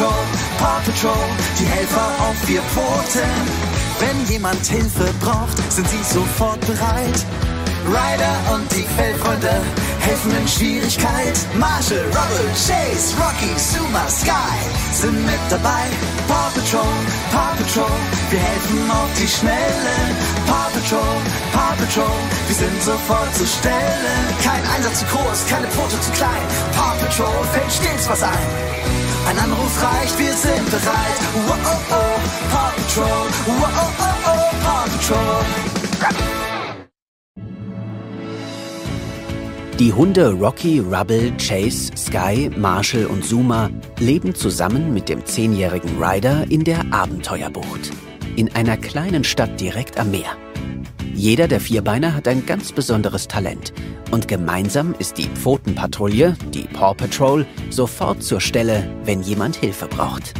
Patrol, Paw Patrol, die Helfer auf vier Pfoten. Wenn jemand Hilfe braucht, sind sie sofort bereit. Ryder und die Fellfreunde helfen in Schwierigkeit. Marshall, Rubble, Chase, Rocky, Zuma, Sky sind mit dabei. Paw Patrol, Paw Patrol, wir helfen auf die Schnelle. Paw Patrol, Paw Patrol, wir sind sofort zur Stelle. Kein Einsatz zu groß, keine Pfote zu klein. Paw Patrol fällt stets was ein. Ein Anruf reicht, wir sind bereit. Wow, oh, oh, Paw Patrol, wow, oh, oh, oh, Paw Patrol. Die Hunde Rocky, Rubble, Chase, Sky, Marshall und Zuma leben zusammen mit dem zehnjährigen Ryder in der Abenteuerbucht. In einer kleinen Stadt direkt am Meer. Jeder der Vierbeiner hat ein ganz besonderes Talent. Und gemeinsam ist die Pfotenpatrouille, die Paw Patrol, sofort zur Stelle, wenn jemand Hilfe braucht.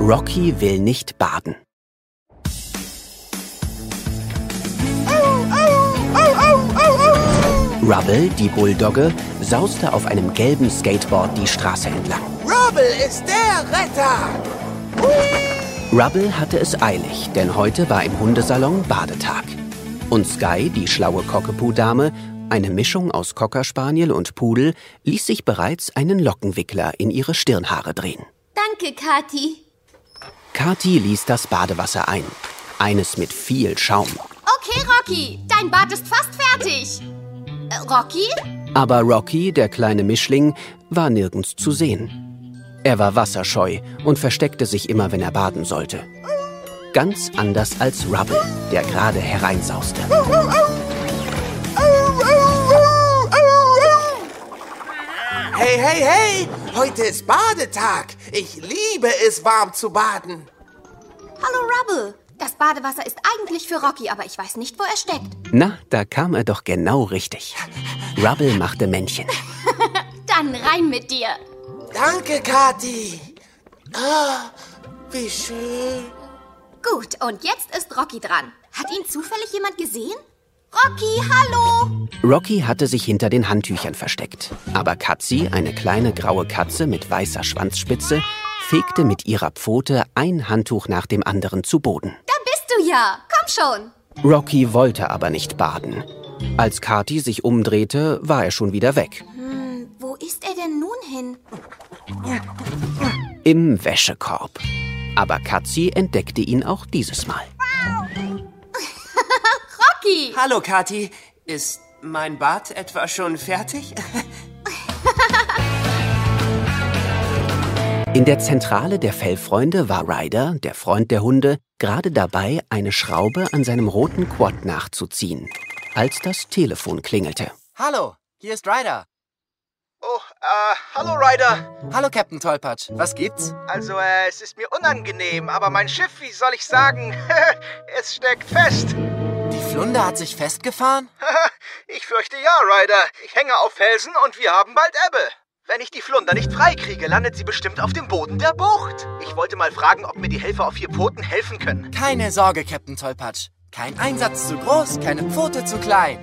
Rocky will nicht baden. Rubble, die Bulldogge, sauste auf einem gelben Skateboard die Straße entlang. Rubble ist der Retter! Rubble hatte es eilig, denn heute war im Hundesalon Badetag. Und Sky, die schlaue Cockapoo-Dame, eine Mischung aus Cocker Spaniel und Pudel, ließ sich bereits einen Lockenwickler in ihre Stirnhaare drehen. Danke, Kathi. Kathi ließ das Badewasser ein. Eines mit viel Schaum. Okay, Rocky, dein Bad ist fast fertig. Äh, Rocky? Aber Rocky, der kleine Mischling, war nirgends zu sehen. Er war wasserscheu und versteckte sich immer, wenn er baden sollte. Ganz anders als Rubble, der gerade hereinsauste. Hey, hey, hey! Heute ist Badetag. Ich liebe es, warm zu baden. Badewasser ist eigentlich für Rocky, aber ich weiß nicht, wo er steckt. Na, da kam er doch genau richtig. Rubble machte Männchen. Dann rein mit dir. Danke, Kathi. Ah, wie schön. Gut, und jetzt ist Rocky dran. Hat ihn zufällig jemand gesehen? Rocky, hallo! Rocky hatte sich hinter den Handtüchern versteckt. Aber Katzi, eine kleine graue Katze mit weißer Schwanzspitze, fegte mit ihrer Pfote ein Handtuch nach dem anderen zu Boden. Du ja. Komm schon. Rocky wollte aber nicht baden. Als Kathi sich umdrehte, war er schon wieder weg. Hm, wo ist er denn nun hin? Im Wäschekorb. Aber Katzi entdeckte ihn auch dieses Mal. Rocky! Hallo, Kathi. Ist mein Bad etwa schon fertig? In der Zentrale der Fellfreunde war Ryder, der Freund der Hunde, gerade dabei, eine Schraube an seinem roten Quad nachzuziehen, als das Telefon klingelte. Hallo, hier ist Ryder. Oh, äh, hallo Ryder. Hallo, Captain Tollpatsch. Was gibt's? Also, äh, es ist mir unangenehm, aber mein Schiff, wie soll ich sagen, es steckt fest. Die Flunder hat sich festgefahren? ich fürchte ja, Ryder. Ich hänge auf Felsen und wir haben bald Ebbe. Wenn ich die Flunder nicht freikriege, landet sie bestimmt auf dem Boden der Bucht. Ich wollte mal fragen, ob mir die Helfer auf vier Pfoten helfen können. Keine Sorge, Captain Tollpatsch. Kein Einsatz zu groß, keine Pfote zu klein.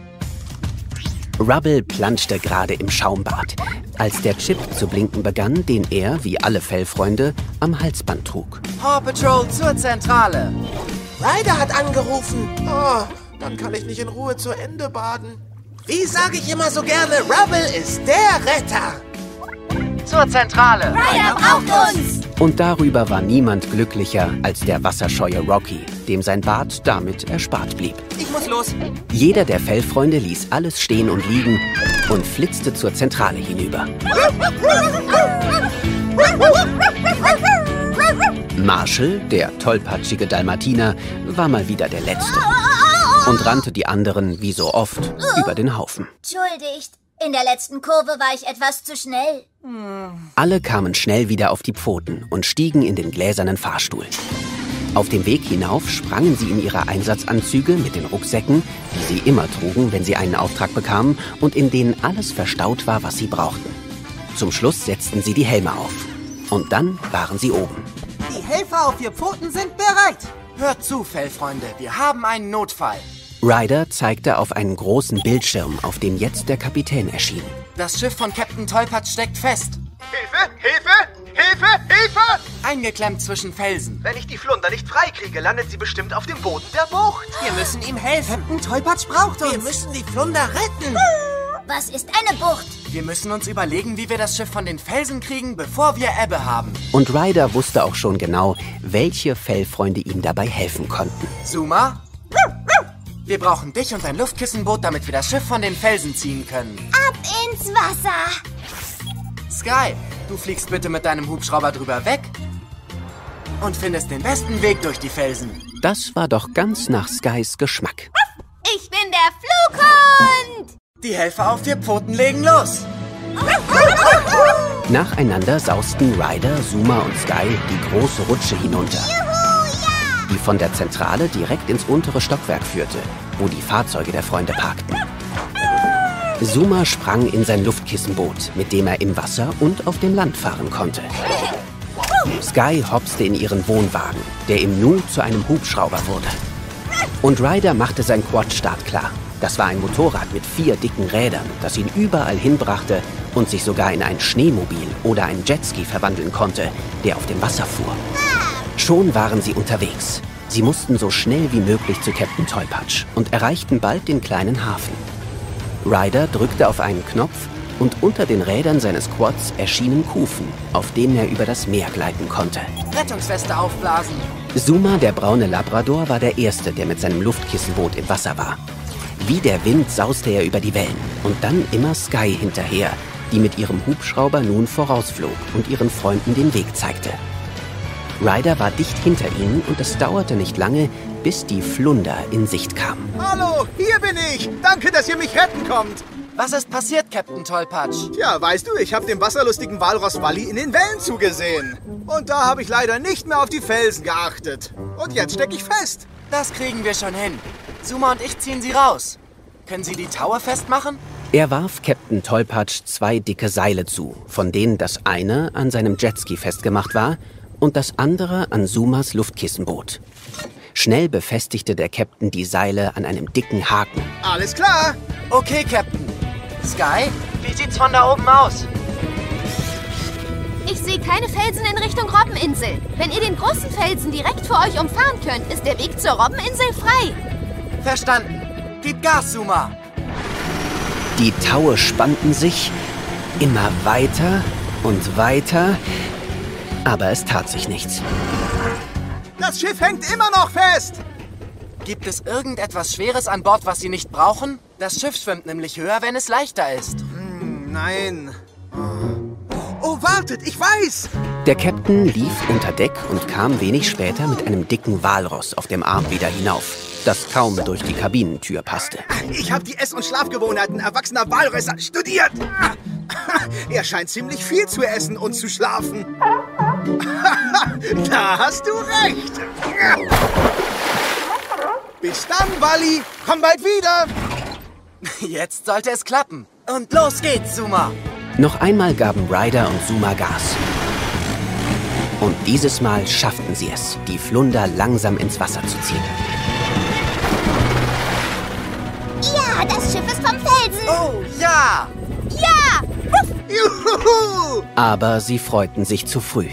Rubble planschte gerade im Schaumbad, als der Chip zu blinken begann, den er, wie alle Fellfreunde, am Halsband trug. Paw Patrol zur Zentrale. Ryder hat angerufen. Oh, dann kann ich nicht in Ruhe zu Ende baden. Wie sage ich immer so gerne, Rubble ist der Retter. Zur Zentrale. Ryder braucht uns! Und darüber war niemand glücklicher als der wasserscheue Rocky, dem sein Bart damit erspart blieb. Ich muss los. Jeder der Fellfreunde ließ alles stehen und liegen und flitzte zur Zentrale hinüber. Marshall, der tollpatschige Dalmatiner, war mal wieder der Letzte und rannte die anderen, wie so oft, über den Haufen. Entschuldigt, in der letzten Kurve war ich etwas zu schnell. Alle kamen schnell wieder auf die Pfoten und stiegen in den gläsernen Fahrstuhl. Auf dem Weg hinauf sprangen sie in ihre Einsatzanzüge mit den Rucksäcken, die sie immer trugen, wenn sie einen Auftrag bekamen und in denen alles verstaut war, was sie brauchten. Zum Schluss setzten sie die Helme auf. Und dann waren sie oben. Die Helfer auf vier Pfoten sind bereit. Hört zu, Fellfreunde, wir haben einen Notfall. Ryder zeigte auf einen großen Bildschirm, auf dem jetzt der Kapitän erschien. Das Schiff von Captain Tollpatsch steckt fest. Hilfe! Hilfe! Hilfe! Hilfe! Eingeklemmt zwischen Felsen. Wenn ich die Flunder nicht freikriege, landet sie bestimmt auf dem Boden der Bucht. Wir müssen ihm helfen. Captain Tollpatsch braucht uns. Wir müssen die Flunder retten. Was ist eine Bucht? Wir müssen uns überlegen, wie wir das Schiff von den Felsen kriegen, bevor wir Ebbe haben. Und Ryder wusste auch schon genau, welche Fellfreunde ihm dabei helfen konnten. Zuma? Wir brauchen dich und ein Luftkissenboot, damit wir das Schiff von den Felsen ziehen können. Ab ins Wasser. Sky, du fliegst bitte mit deinem Hubschrauber drüber weg und findest den besten Weg durch die Felsen. Das war doch ganz nach Skys Geschmack. Ich bin der Flughund! Die Helfer auf vier Pfoten legen los. Nacheinander sausten Ryder, Zuma und Sky die große Rutsche hinunter, die von der Zentrale direkt ins untere Stockwerk führte, wo die Fahrzeuge der Freunde parkten. Zuma sprang in sein Luftkissenboot, mit dem er im Wasser und auf dem Land fahren konnte. Sky hopste in ihren Wohnwagen, der im Nu zu einem Hubschrauber wurde. Und Ryder machte sein Quad-Start klar. Das war ein Motorrad mit vier dicken Rädern, das ihn überall hinbrachte und sich sogar in ein Schneemobil oder ein Jetski verwandeln konnte, der auf dem Wasser fuhr. Schon waren sie unterwegs. Sie mussten so schnell wie möglich zu Captain Tollpatsch und erreichten bald den kleinen Hafen. Ryder drückte auf einen Knopf und unter den Rädern seines Quads erschienen Kufen, auf denen er über das Meer gleiten konnte. Rettungsweste aufblasen. Zuma, der braune Labrador, war der Erste, der mit seinem Luftkissenboot im Wasser war. Wie der Wind sauste er über die Wellen und dann immer Sky hinterher, die mit ihrem Hubschrauber nun vorausflog und ihren Freunden den Weg zeigte. Ryder war dicht hinter ihnen und es dauerte nicht lange, bis die Flunder in Sicht kam. Hallo, hier bin ich. Danke, dass ihr mich retten kommt. Was ist passiert, Captain Tollpatsch? Ja, weißt du, ich habe dem wasserlustigen Walross Wally in den Wellen zugesehen. Und da habe ich leider nicht mehr auf die Felsen geachtet. Und jetzt stecke ich fest. Das kriegen wir schon hin. Zuma und ich ziehen sie raus. Können Sie die Tower festmachen? Er warf Captain Tollpatsch zwei dicke Seile zu, von denen das eine an seinem Jetski festgemacht war und das andere an Sumas Luftkissenboot. Schnell befestigte der Captain die Seile an einem dicken Haken. Alles klar. Okay, Captain. Sky, wie sieht's von da oben aus? Ich sehe keine Felsen in Richtung Robbeninsel. Wenn ihr den großen Felsen direkt vor euch umfahren könnt, ist der Weg zur Robbeninsel frei. Verstanden. Gib Gas, Zuma. Die Taue spannten sich immer weiter und weiter, aber es tat sich nichts. Das Schiff hängt immer noch fest. Gibt es irgendetwas Schweres an Bord, was Sie nicht brauchen? Das Schiff schwimmt nämlich höher, wenn es leichter ist. Nein. Oh, wartet, ich weiß. Der Captain lief unter Deck und kam wenig später mit einem dicken Walross auf dem Arm wieder hinauf, das kaum durch die Kabinentür passte. Ich habe die Ess- und Schlafgewohnheiten erwachsener Walrösser studiert. Er scheint ziemlich viel zu essen und zu schlafen. Da hast du recht. Bis dann, Wally. Komm bald wieder. Jetzt sollte es klappen. Und los geht's, Zuma. Noch einmal gaben Ryder und Zuma Gas. Und dieses Mal schafften sie es, die Flunder langsam ins Wasser zu ziehen. Ja, das Schiff ist vom Felsen. Oh, ja. Ja! Juhu. Aber sie freuten sich zu früh.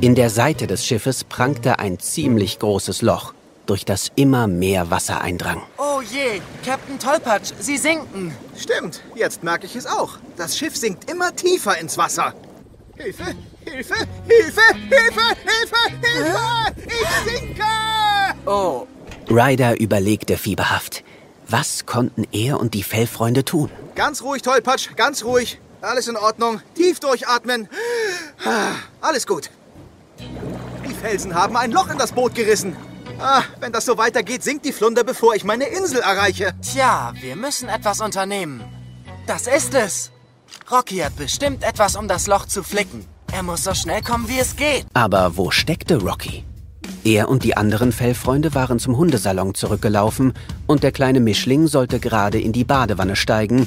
In der Seite des Schiffes prangte ein ziemlich großes Loch, durch das immer mehr Wasser eindrang. Oh je, Captain Tollpatsch, Sie sinken. Stimmt, jetzt merke ich es auch. Das Schiff sinkt immer tiefer ins Wasser. Hilfe, Hilfe, Hilfe, Hilfe, Hilfe, Hilfe! Ich sinke! Oh, Ryder überlegte fieberhaft. Was konnten er und die Fellfreunde tun? Ganz ruhig, Tollpatsch, ganz ruhig. Alles in Ordnung. Tief durchatmen. Alles gut. Die Felsen haben ein Loch in das Boot gerissen. Ah, wenn das so weitergeht, sinkt die Flunder, bevor ich meine Insel erreiche. tja, wir müssen etwas unternehmen. Das ist es. Rocky hat bestimmt etwas, um das Loch zu flicken. Er muss so schnell kommen, wie es geht. Aber wo steckte Rocky? Er und die anderen Fellfreunde waren zum Hundesalon zurückgelaufen und der kleine Mischling sollte gerade in die Badewanne steigen,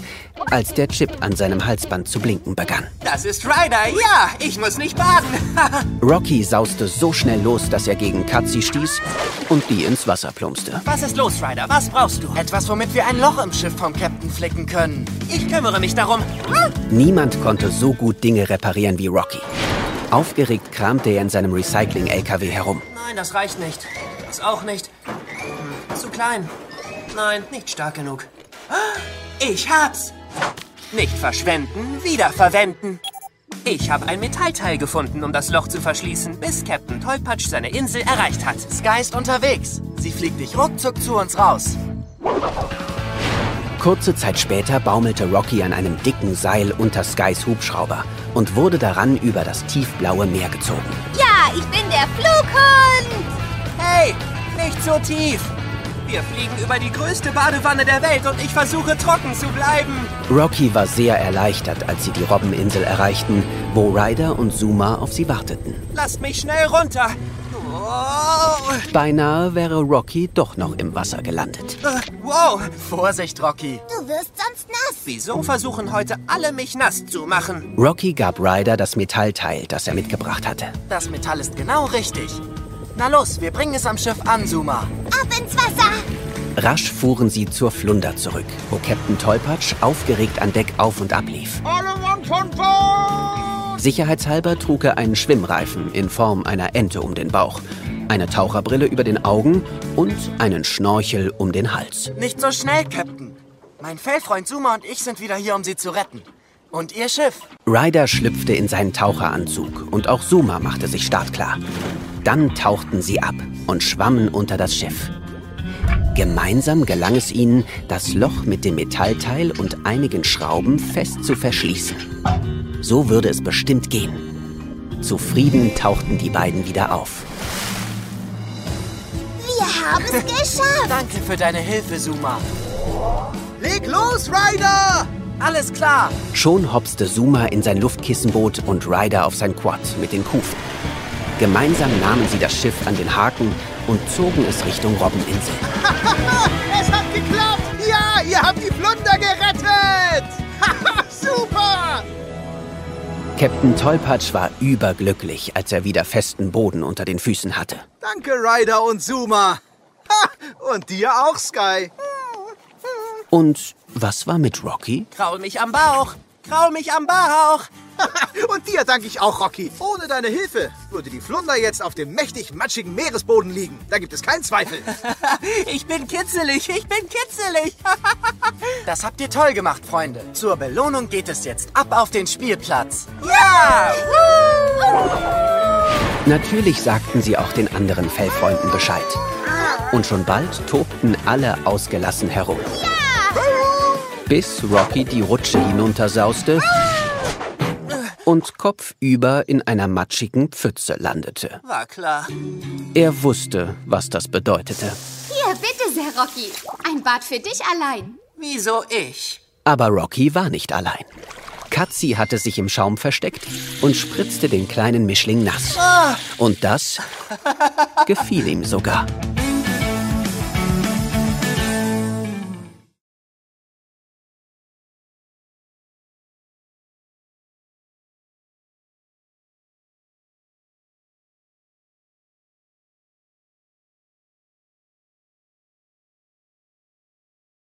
als der Chip an seinem Halsband zu blinken begann. Das ist Ryder, ja, ich muss nicht baden. Rocky sauste so schnell los, dass er gegen Katzi stieß und die ins Wasser plumpste. Was ist los, Ryder? Was brauchst du? Etwas, womit wir ein Loch im Schiff vom Captain flicken können. Ich kümmere mich darum. Niemand konnte so gut Dinge reparieren wie Rocky. Aufgeregt kramte er in seinem Recycling-LKW herum. Nein, das reicht nicht. Das auch nicht. Hm, zu klein. Nein, nicht stark genug. Ich hab's! Nicht verschwenden, wiederverwenden. Ich habe ein Metallteil gefunden, um das Loch zu verschließen, bis Captain Tollpatsch seine Insel erreicht hat. Sky ist unterwegs. Sie fliegt dich ruckzuck zu uns raus. Kurze Zeit später baumelte Rocky an einem dicken Seil unter Skys Hubschrauber und wurde daran über das tiefblaue Meer gezogen. Ja, ich bin der Flughund. Hey, nicht so tief. Wir fliegen über die größte Badewanne der Welt und ich versuche trocken zu bleiben. Rocky war sehr erleichtert, als sie die Robbeninsel erreichten, wo Ryder und Zuma auf sie warteten. Lasst mich schnell runter. Oh. Beinahe wäre Rocky doch noch im Wasser gelandet. Äh, Wow, Vorsicht, Rocky. Du wirst sonst nass. Wieso versuchen heute alle mich nass zu machen? Rocky gab Ryder das Metallteil, das er mitgebracht hatte. Das Metall ist genau richtig. Na los, wir bringen es am Schiff an, Zuma. Ab ins Wasser. Rasch fuhren sie zur Flunder zurück, wo Captain Tollpatsch aufgeregt an Deck auf und ab lief. Sicherheitshalber trug er einen Schwimmreifen in Form einer Ente um den Bauch, eine Taucherbrille über den Augen und einen Schnorchel um den Hals. Nicht so schnell, Captain. Mein Fellfreund Zuma und ich sind wieder hier, um Sie zu retten. Und Ihr Schiff. Ryder schlüpfte in seinen Taucheranzug und auch Zuma machte sich startklar. Dann tauchten sie ab und schwammen unter das Schiff. Gemeinsam gelang es ihnen, das Loch mit dem Metallteil und einigen Schrauben fest zu verschließen. So würde es bestimmt gehen. Zufrieden tauchten die beiden wieder auf. Wir haben es geschafft. Danke für deine Hilfe, Zuma. Leg los, Ryder! Alles klar. Schon hopste Zuma in sein Luftkissenboot und Ryder auf sein Quad mit den Kufen. Gemeinsam nahmen sie das Schiff an den Haken und zogen es Richtung Robbeninsel. Es hat geklappt! Ja, ihr habt die Captain Tollpatsch war überglücklich, als er wieder festen Boden unter den Füßen hatte. Danke, Ryder und Zuma. Ha, und dir auch, Sky. Und was war mit Rocky? Kraul mich am Bauch. Kraul mich am Bauch. Und dir danke ich auch, Rocky. Ohne deine Hilfe würde die Flunder jetzt auf dem mächtig matschigen Meeresboden liegen. Da gibt es keinen Zweifel. Ich bin kitzelig, ich bin kitzelig. Das habt ihr toll gemacht, Freunde. Zur Belohnung geht es jetzt ab auf den Spielplatz. Ja! Natürlich sagten sie auch den anderen Fellfreunden Bescheid. Und schon bald tobten alle ausgelassen herum. Bis Rocky die Rutsche hinuntersauste und kopfüber in einer matschigen Pfütze landete. War klar. Er wusste, was das bedeutete. Hier, bitte sehr, Rocky. Ein Bad für dich allein. Wieso ich? Aber Rocky war nicht allein. Katzi hatte sich im Schaum versteckt und spritzte den kleinen Mischling nass. Und das gefiel ihm sogar.